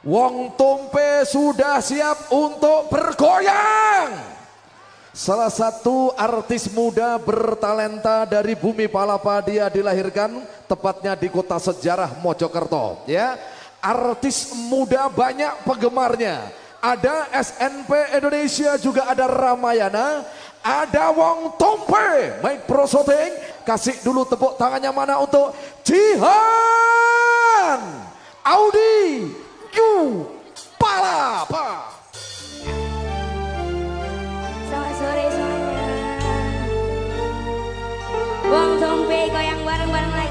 Wong Tompe sudah siap untuk bergoyang. Salah satu artis muda bertalenta dari bumi Palapa dia dilahirkan tepatnya di kota sejarah Mojokerto ya. Artis muda banyak penggemarnya. Ada SNP Indonesia juga ada Ramayana, ada Wong Tompe, Mike Pro. Kasih dulu tepuk tangannya mana untuk Jihan Audi Yu Palapa. Selamat sore semuanya. Wong Tompe goyang bareng-bareng lagi.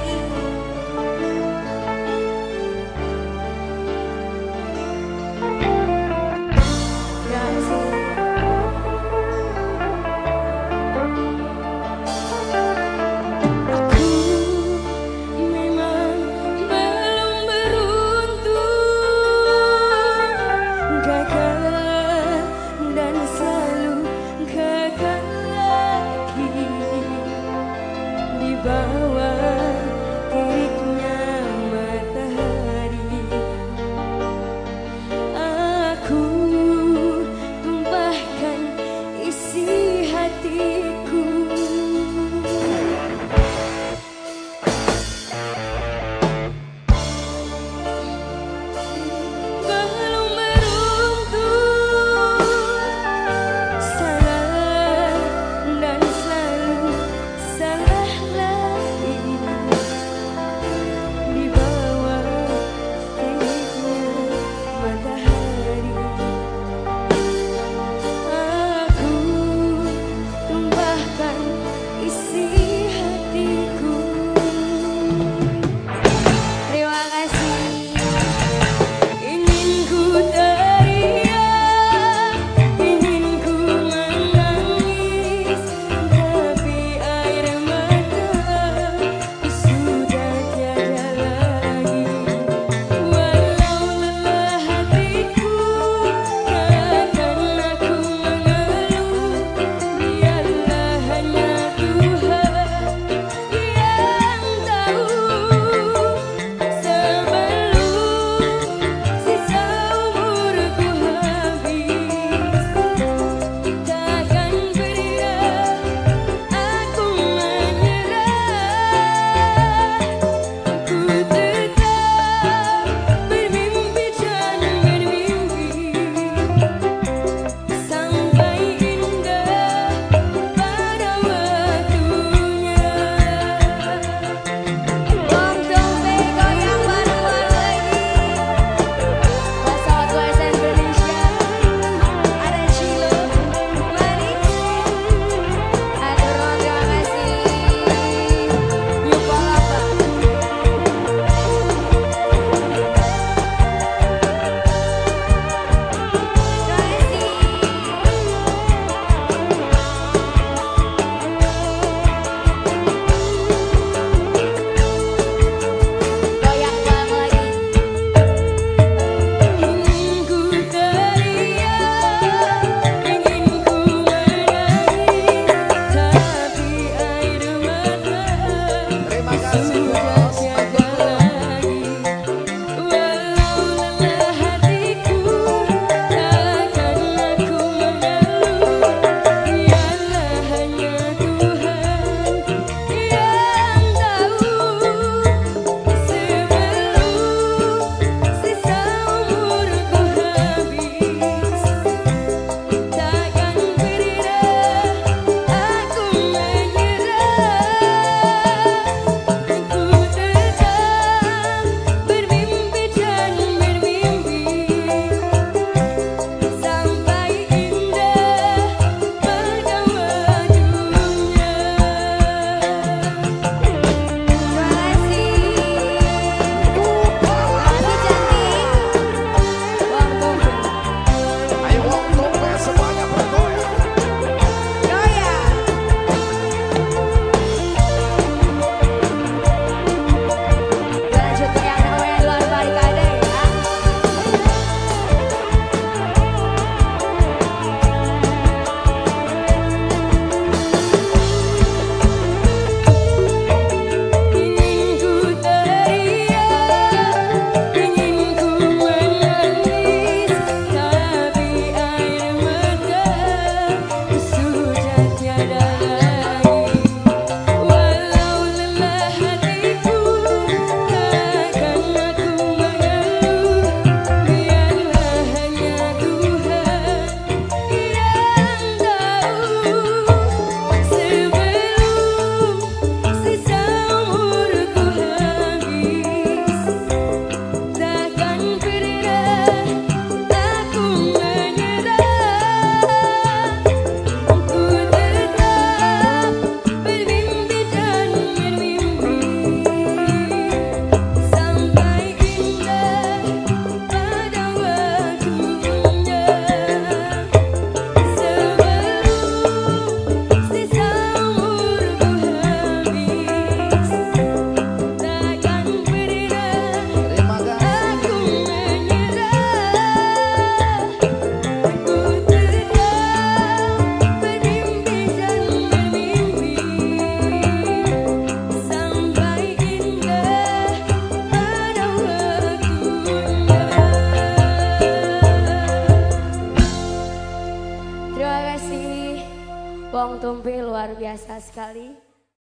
Luar biasa sekali.